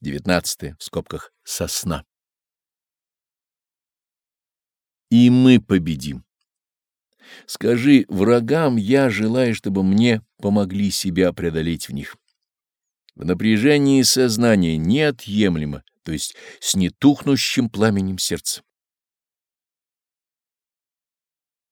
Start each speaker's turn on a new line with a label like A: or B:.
A: 19 в скобках сосна. И мы победим. Скажи врагам, я желаю, чтобы мне помогли себя преодолеть в них. В напряжении сознания неотъемлемо, то есть с нетухнущим пламенем сердца.